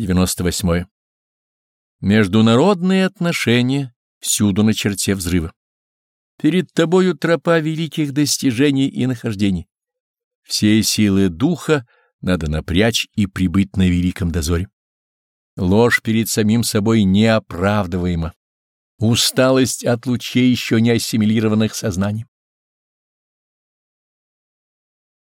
98. Международные отношения всюду на черте взрыва. Перед тобою тропа великих достижений и нахождений. Все силы духа надо напрячь и прибыть на великом дозоре. Ложь перед самим собой неоправдываема. Усталость от лучей еще не ассимилированных сознаний.